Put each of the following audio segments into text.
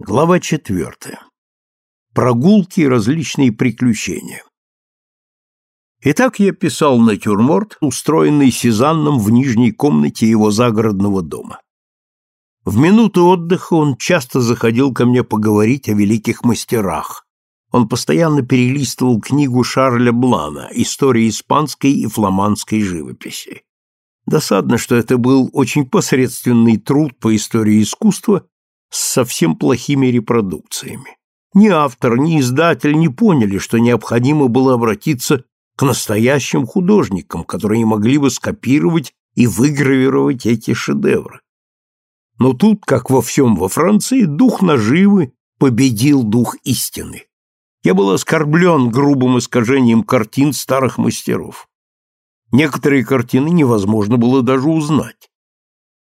Глава четвертая. Прогулки и различные приключения. Итак, я писал натюрморт, устроенный Сезанном в нижней комнате его загородного дома. В минуты отдыха он часто заходил ко мне поговорить о великих мастерах. Он постоянно перелистывал книгу Шарля Блана «История испанской и фламандской живописи». Досадно, что это был очень посредственный труд по истории искусства с совсем плохими репродукциями. Ни автор, ни издатель не поняли, что необходимо было обратиться к настоящим художникам, которые могли бы скопировать и выгравировать эти шедевры. Но тут, как во всем во Франции, дух наживы победил дух истины. Я был оскорблен грубым искажением картин старых мастеров. Некоторые картины невозможно было даже узнать.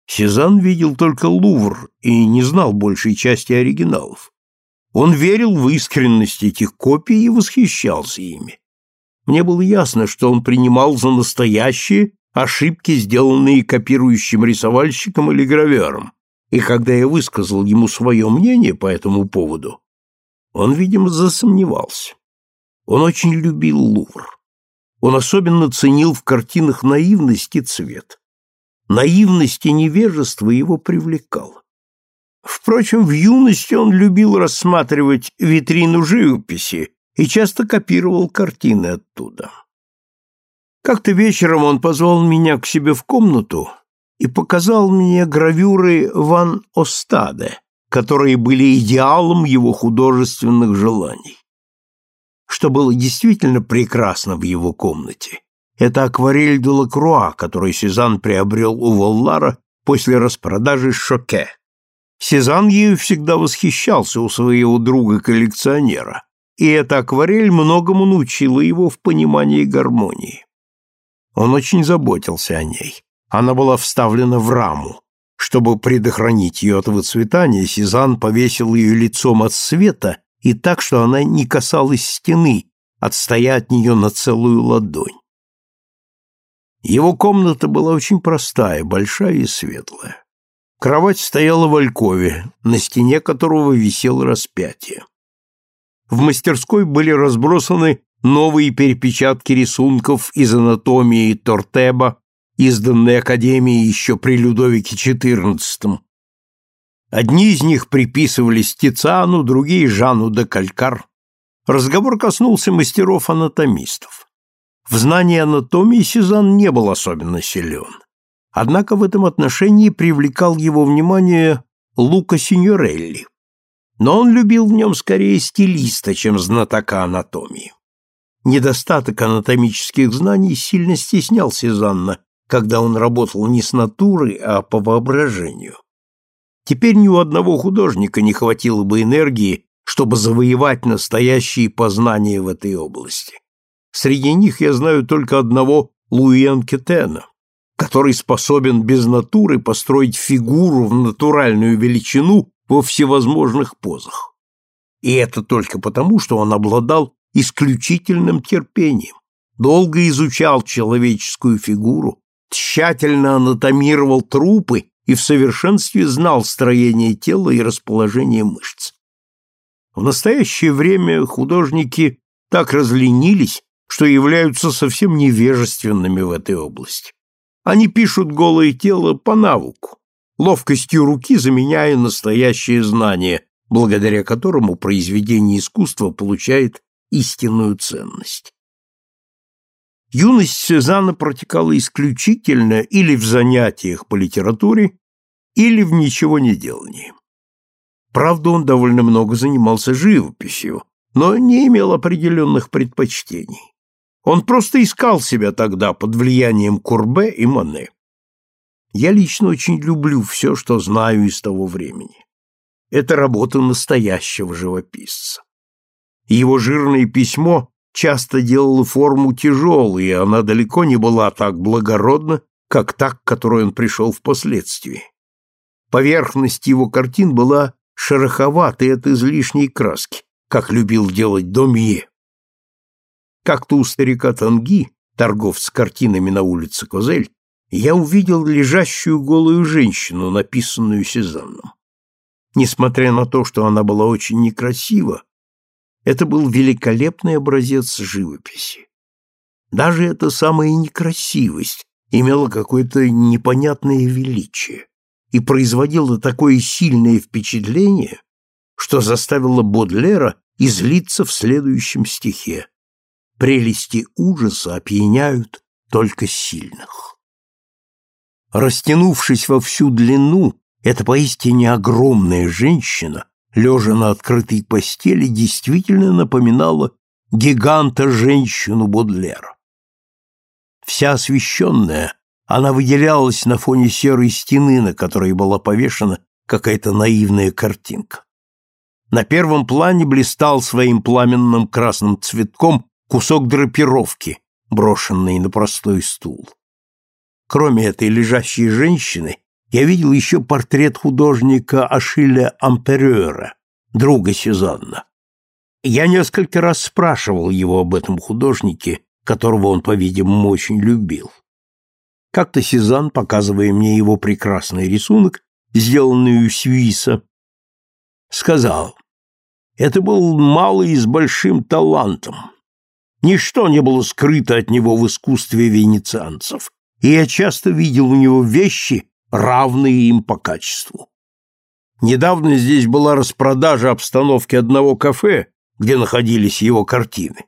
Сезанн видел только Лувр и не знал большей части оригиналов. Он верил в искренность этих копий и восхищался ими. Мне было ясно, что он принимал за настоящие ошибки, сделанные копирующим рисовальщиком или гравером, и когда я высказал ему свое мнение по этому поводу, он, видимо, засомневался. Он очень любил Лувр. Он особенно ценил в картинах наивность и цвет наивность и невежество его привлекало. Впрочем, в юности он любил рассматривать витрину живописи и часто копировал картины оттуда. Как-то вечером он позвал меня к себе в комнату и показал мне гравюры Ван Остаде, которые были идеалом его художественных желаний. Что было действительно прекрасно в его комнате, это акварель де Лакруа, который Сезанн приобрел у Воллара после распродажи Шоке. Сезанн ею всегда восхищался у своего друга-коллекционера, и эта акварель многому научила его в понимании гармонии. Он очень заботился о ней. Она была вставлена в раму. Чтобы предохранить ее от выцветания, Сезанн повесил ее лицом от света и так, что она не касалась стены, отстоя от нее на целую ладонь. Его комната была очень простая, большая и светлая. Кровать стояла в алькове, на стене которого висело распятие. В мастерской были разбросаны новые перепечатки рисунков из анатомии Тортеба, изданные Академией еще при Людовике XIV. Одни из них приписывались Тициану, другие — Жану де Калькар. Разговор коснулся мастеров-анатомистов. В знании анатомии Сезанн не был особенно силен. Однако в этом отношении привлекал его внимание Лука Синьорелли. Но он любил в нем скорее стилиста, чем знатока анатомии. Недостаток анатомических знаний сильно стеснял Сезанна, когда он работал не с натурой, а по воображению. Теперь ни у одного художника не хватило бы энергии, чтобы завоевать настоящие познания в этой области. Среди них я знаю только одного Луи Кетена, который способен без натуры построить фигуру в натуральную величину во всевозможных позах. И это только потому, что он обладал исключительным терпением, долго изучал человеческую фигуру, тщательно анатомировал трупы и в совершенстве знал строение тела и расположение мышц. В настоящее время художники так разленились, что являются совсем невежественными в этой области. Они пишут голое тело по навыку, ловкостью руки заменяя настоящее знание, благодаря которому произведение искусства получает истинную ценность. Юность Сезанна протекала исключительно или в занятиях по литературе, или в ничего не делании. Правда, он довольно много занимался живописью, но не имел определенных предпочтений. Он просто искал себя тогда под влиянием Курбе и Моне. Я лично очень люблю все, что знаю из того времени. Это работа настоящего живописца. Его жирное письмо часто делало форму тяжелой, и она далеко не была так благородна, как та, к которой он пришел впоследствии. Поверхность его картин была шероховатой от излишней краски, как любил делать Домье. Как-то у старика Танги, торговца картинами на улице Козель, я увидел лежащую голую женщину, написанную Сезанном. несмотря на то, что она была очень некрасива, это был великолепный образец живописи. Даже эта самая некрасивость имела какое-то непонятное величие и производила такое сильное впечатление, что заставило Бодлера излиться в следующем стихе. «Прелести ужаса опьяняют только сильных». Растянувшись во всю длину, эта поистине огромная женщина, лежа на открытой постели, действительно напоминала гиганта-женщину Бодлера. Вся освещенная, она выделялась на фоне серой стены, на которой была повешена какая-то наивная картинка. На первом плане блистал своим пламенным красным цветком кусок драпировки, брошенный на простой стул. Кроме этой лежащей женщины, я видел еще портрет художника Ашиля Амперера, друга Сезанна. Я несколько раз спрашивал его об этом художнике, которого он, по-видимому, очень любил. Как-то Сезанн, показывая мне его прекрасный рисунок, сделанный у Свиса, сказал, это был малый с большим талантом. Ничто не было скрыто от него в искусстве венецианцев, и я часто видел у него вещи, равные им по качеству. Недавно здесь была распродажа обстановки одного кафе, где находились его картины.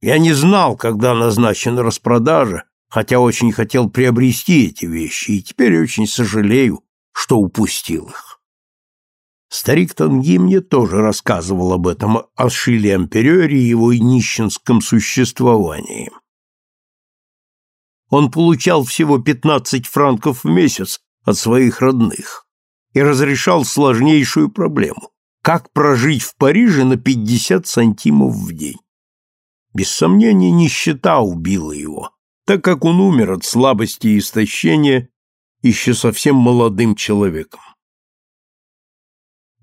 Я не знал, когда назначена распродажа, хотя очень хотел приобрести эти вещи, и теперь очень сожалею, что упустил их. Старик Танги мне тоже рассказывал об этом, о Шиле Амперере и его нищенском существовании. Он получал всего 15 франков в месяц от своих родных и разрешал сложнейшую проблему – как прожить в Париже на 50 сантимов в день. Без сомнения, нищета убила его, так как он умер от слабости и истощения еще совсем молодым человеком.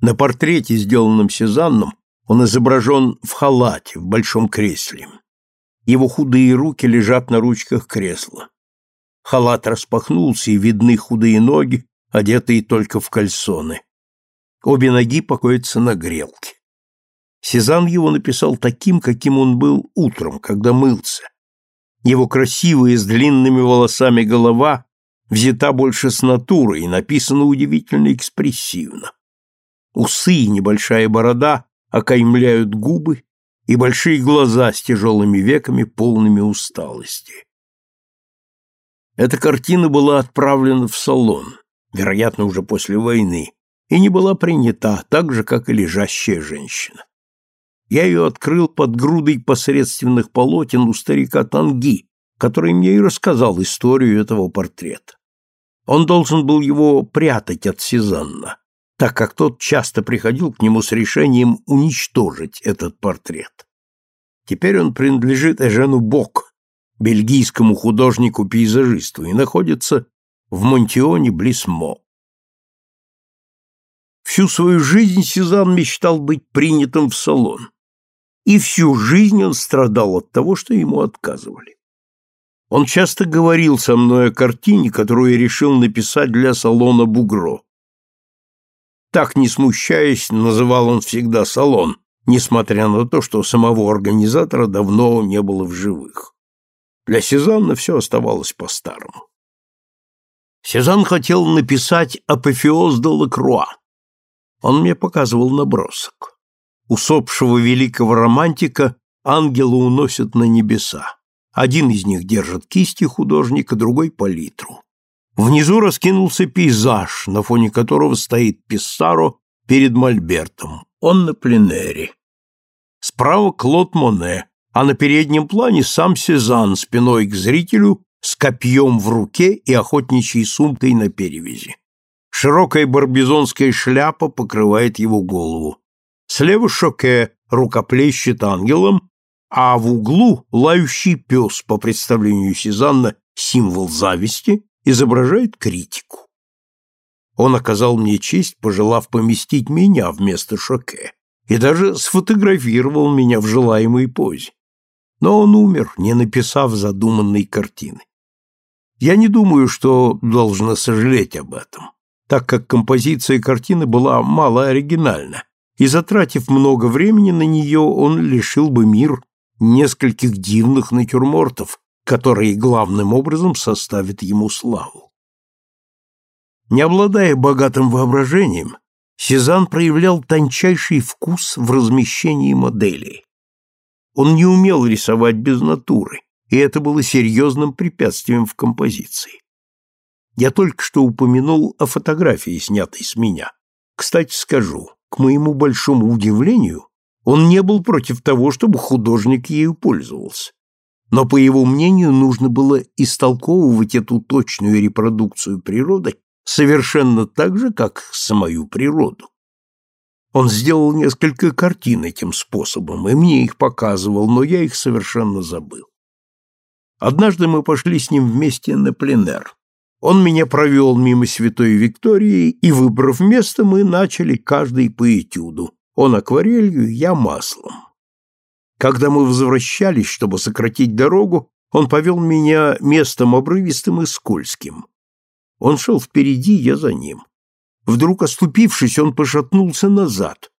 На портрете, сделанном Сезанном, он изображен в халате, в большом кресле. Его худые руки лежат на ручках кресла. Халат распахнулся, и видны худые ноги, одетые только в кальсоны. Обе ноги покоятся на грелке. Сезанн его написал таким, каким он был утром, когда мылся. Его красивая с длинными волосами голова взята больше с натуры и написана удивительно экспрессивно. Усы и небольшая борода окаймляют губы и большие глаза с тяжелыми веками, полными усталости. Эта картина была отправлена в салон, вероятно, уже после войны, и не была принята, так же, как и лежащая женщина. Я ее открыл под грудой посредственных полотен у старика Танги, который мне и рассказал историю этого портрета. Он должен был его прятать от Сезанна, так как тот часто приходил к нему с решением уничтожить этот портрет. Теперь он принадлежит Эжену Бок, бельгийскому художнику-пейзажисту, и находится в Монтионе близ Мо. Всю свою жизнь Сезанн мечтал быть принятым в салон, и всю жизнь он страдал от того, что ему отказывали. Он часто говорил со мной о картине, которую я решил написать для салона Бугро. Так, не смущаясь, называл он всегда салон, несмотря на то, что самого организатора давно не было в живых. Для Сезанна все оставалось по-старому. Сезанн хотел написать «Апофеоз де Лакруа». Он мне показывал набросок. Усопшего великого романтика ангела уносят на небеса. Один из них держит кисти художника, другой — палитру. Внизу раскинулся пейзаж, на фоне которого стоит Писсаро перед Мольбертом. Он на пленэре. Справа Клод Моне, а на переднем плане сам Сезанн спиной к зрителю с копьем в руке и охотничьей сумкой на перевязи. Широкая барбизонская шляпа покрывает его голову. Слева Шоке рукоплещет ангелом, а в углу лающий пес, по представлению Сезанна, символ зависти, изображает критику. Он оказал мне честь, пожелав поместить меня вместо Шоке, и даже сфотографировал меня в желаемой позе но он умер, не написав задуманной картины. Я не думаю, что должна сожалеть об этом. так как композиция картины была мало оригинальна, и, затратив много времени на нее, он лишил бы мир нескольких дивных натюрмортов, которые главным образом составят ему славу. Не обладая богатым воображением, Сезанн проявлял тончайший вкус в размещении моделей. Он не умел рисовать без натуры, и это было серьезным препятствием в композиции. Я только что упомянул о фотографии, снятой с меня. Кстати, скажу, к моему большому удивлению, он не был против того, чтобы художник ею пользовался. Но, по его мнению, нужно было истолковывать эту точную репродукцию природы совершенно так же, как самую природу. Он сделал несколько картин этим способом, и мне их показывал, но я их совершенно забыл. Однажды мы пошли с ним вместе на пленэр. Он меня провел мимо Святой Виктории, и, выбрав место, мы начали каждый по этюду. Он акварелью, я маслом. Когда мы возвращались, чтобы сократить дорогу, он повел меня местом обрывистым и скользким. Он шел впереди, я за ним. Вдруг, оступившись, он пошатнулся назад.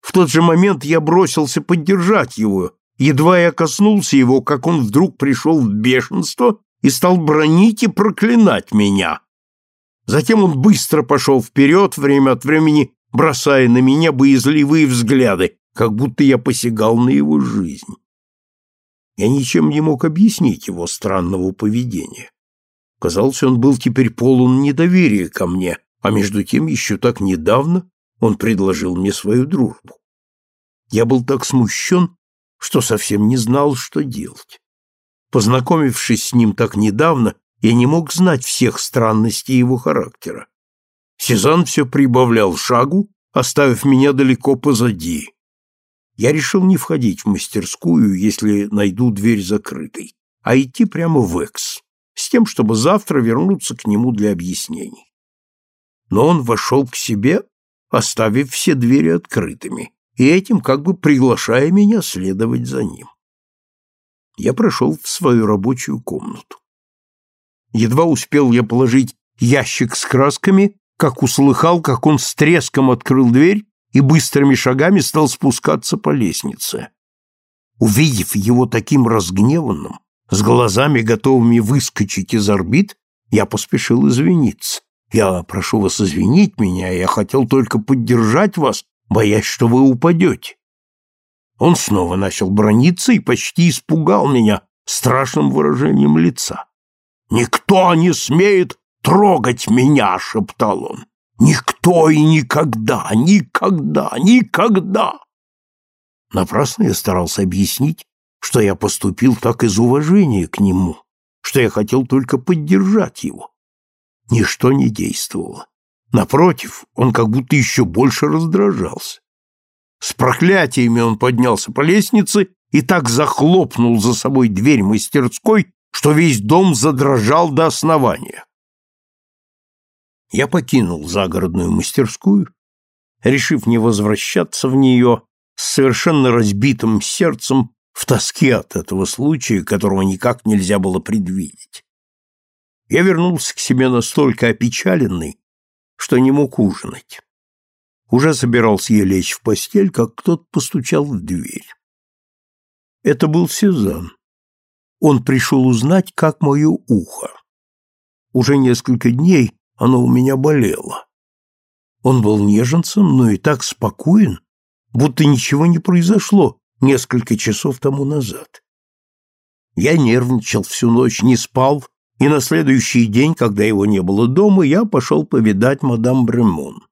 В тот же момент я бросился поддержать его. Едва я коснулся его, как он вдруг пришел в бешенство и стал бронить и проклинать меня. Затем он быстро пошел вперед, время от времени бросая на меня боязливые взгляды, как будто я посягал на его жизнь. Я ничем не мог объяснить его странного поведения. Казалось, он был теперь полон недоверия ко мне, а между тем еще так недавно он предложил мне свою дружбу. Я был так смущен, что совсем не знал, что делать. Познакомившись с ним так недавно, я не мог знать всех странностей его характера. Сезанн все прибавлял шагу, оставив меня далеко позади. Я решил не входить в мастерскую, если найду дверь закрытой, а идти прямо в Экс, с тем, чтобы завтра вернуться к нему для объяснений. Но он вошел к себе, оставив все двери открытыми, и этим как бы приглашая меня следовать за ним. Я прошел в свою рабочую комнату. Едва успел я положить ящик с красками, как услыхал, как он с треском открыл дверь и быстрыми шагами стал спускаться по лестнице. Увидев его таким разгневанным, с глазами готовыми выскочить из орбит, я поспешил извиниться. Я прошу вас извинить меня, я хотел только поддержать вас, боясь, что вы упадете. Он снова начал брониться и почти испугал меня страшным выражением лица. «Никто не смеет трогать меня!» — шептал он. «Никто и никогда, никогда, никогда!» Напрасно я старался объяснить, что я поступил так из уважения к нему, что я хотел только поддержать его. Ничто не действовало. Напротив, он как будто еще больше раздражался. С проклятиями он поднялся по лестнице и так захлопнул за собой дверь мастерской, что весь дом задрожал до основания. Я покинул загородную мастерскую, решив не возвращаться в нее с совершенно разбитым сердцем в тоске от этого случая, которого никак нельзя было предвидеть. Я вернулся к себе настолько опечаленный, что не мог ужинать. Уже собирался я лечь в постель, как кто-то постучал в дверь. Это был Сезанн. Он пришел узнать, как мое ухо. Уже несколько дней оно у меня болело. Он был неженцем, но и так спокоен, будто ничего не произошло несколько часов тому назад. Я нервничал всю ночь, не спал, и на следующий день, когда его не было дома, я пошел повидать мадам Бремон.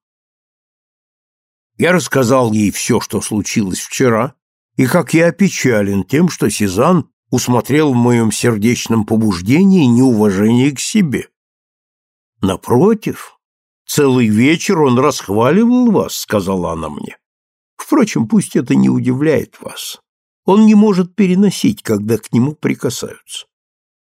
Я рассказал ей все, что случилось вчера, и как я опечален тем, что Сезанн усмотрел в моем сердечном побуждении неуважение к себе. Напротив, целый вечер он расхваливал вас, сказала она мне. Впрочем, пусть это не удивляет вас. Он не может переносить, когда к нему прикасаются.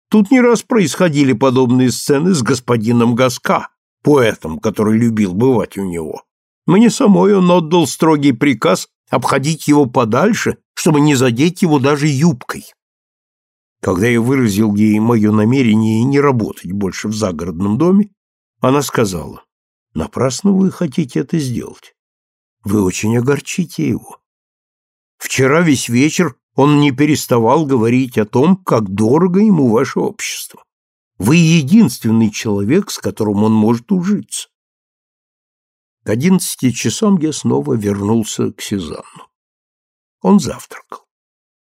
Тут не раз происходили подобные сцены с господином Гаска, поэтом, который любил бывать у него. Мне самой он отдал строгий приказ обходить его подальше, чтобы не задеть его даже юбкой. Когда я выразил ей мое намерение не работать больше в загородном доме, она сказала, Напрасно вы хотите это сделать. Вы очень огорчите его. Вчера весь вечер он не переставал говорить о том, как дорого ему ваше общество. Вы единственный человек, с которым он может ужиться. К одиннадцати часам я снова вернулся к Сезанну. Он завтракал.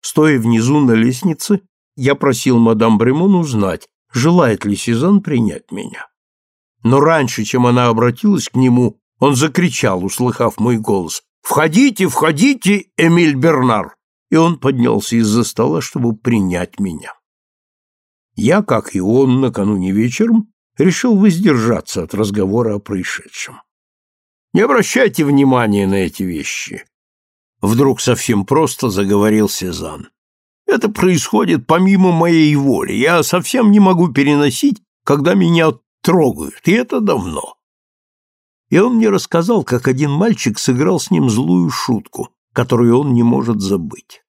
Стоя внизу на лестнице, я просил мадам Бремон узнать, желает ли Сезанн принять меня. Но раньше, чем она обратилась к нему, он закричал, услыхав мой голос. «Входите, входите, Эмиль Бернар!» И он поднялся из-за стола, чтобы принять меня. Я, как и он, накануне вечером, решил воздержаться от разговора о происшедшем. Не обращайте внимания на эти вещи. Вдруг совсем просто заговорил Сезанн. Это происходит помимо моей воли. Я совсем не могу переносить, когда меня трогают, и это давно. И он мне рассказал, как один мальчик сыграл с ним злую шутку, которую он не может забыть.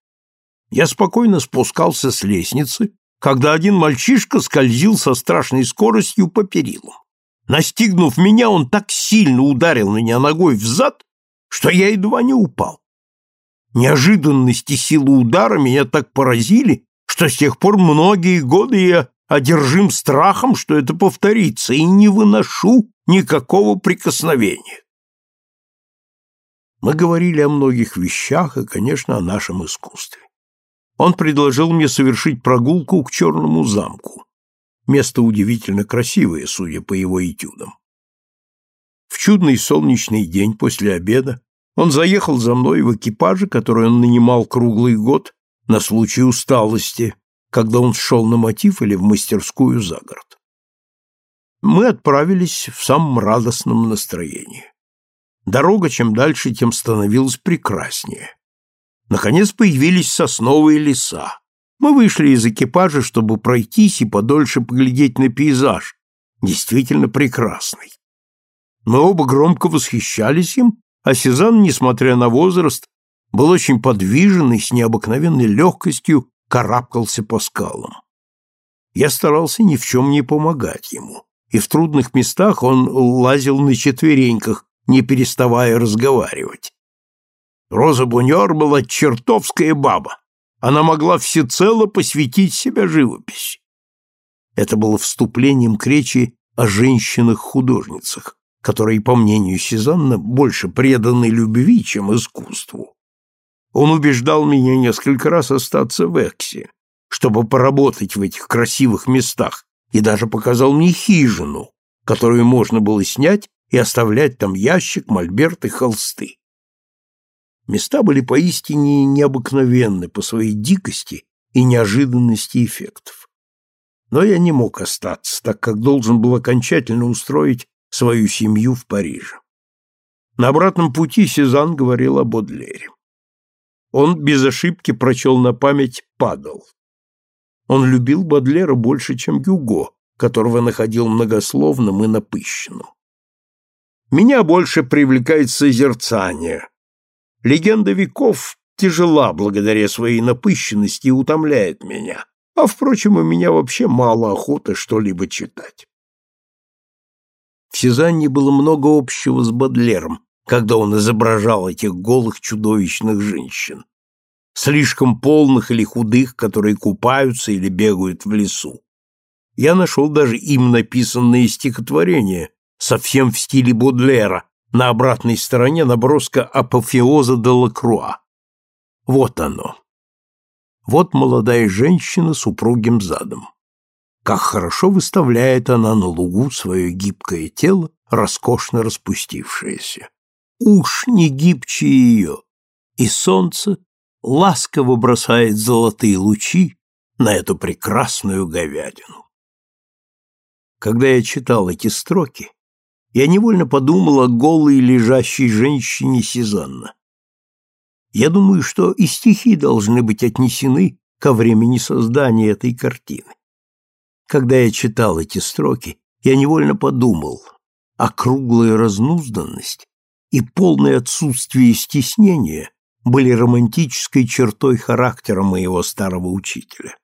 Я спокойно спускался с лестницы, когда один мальчишка скользил со страшной скоростью по перилам. Настигнув меня, он так сильно ударил меня ногой в зад, что я едва не упал. Неожиданность и сила удара меня так поразили, что с тех пор многие годы я одержим страхом, что это повторится, и не выношу никакого прикосновения. Мы говорили о многих вещах и, конечно, о нашем искусстве. Он предложил мне совершить прогулку к Черному замку. Место удивительно красивое, судя по его этюдам. В чудный солнечный день после обеда он заехал за мной в экипаже, который он нанимал круглый год на случай усталости, когда он шел на мотив или в мастерскую за город. Мы отправились в самом радостном настроении. Дорога чем дальше, тем становилась прекраснее. Наконец появились сосновые леса. Мы вышли из экипажа, чтобы пройтись и подольше поглядеть на пейзаж, действительно прекрасный. Мы оба громко восхищались им а Сезанн, несмотря на возраст, был очень подвижен и с необыкновенной легкостью карабкался по скалам. Я старался ни в чем не помогать ему, и в трудных местах он лазил на четвереньках, не переставая разговаривать. Роза Буньор была чертовская баба. Она могла всецело посвятить себя живописи. Это было вступлением к речи о женщинах-художницах, которые, по мнению Сезанна, больше преданы любви, чем искусству. Он убеждал меня несколько раз остаться в Эксе, чтобы поработать в этих красивых местах, и даже показал мне хижину, которую можно было снять и оставлять там ящик, мольберт и холсты. Места были поистине необыкновенны по своей дикости и неожиданности эффектов. Но я не мог остаться, так как должен был окончательно устроить свою семью в Париже. На обратном пути Сезанн говорил о Бодлере. Он без ошибки прочел на память «Падал». Он любил Бодлера больше, чем Гюго, которого находил многословным и напыщенным. Меня больше привлекает созерцание. Легенда веков тяжела благодаря своей напыщенности и утомляет меня, а, впрочем, у меня вообще мало охоты что-либо читать. В Сезанне было много общего с Бодлером, когда он изображал этих голых чудовищных женщин, слишком полных или худых, которые купаются или бегают в лесу. Я нашел даже им написанные стихотворения, совсем в стиле Бодлера, на обратной стороне наброска апофеоза де Лакруа. Вот оно. Вот молодая женщина с упругим задом. Как хорошо выставляет она на лугу свое гибкое тело, роскошно распустившееся. Уж не гибче ее, и солнце ласково бросает золотые лучи на эту прекрасную говядину. Когда я читал эти строки, я невольно подумал о голой лежащей женщине Сезанна. Я думаю, что и стихи должны быть отнесены ко времени создания этой картины. Когда я читал эти строки, я невольно подумал, а круглая разнузданность и полное отсутствие стеснения были романтической чертой характера моего старого учителя.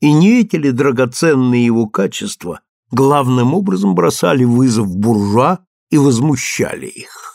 И не эти ли драгоценные его качества главным образом бросали вызов буржуа и возмущали их.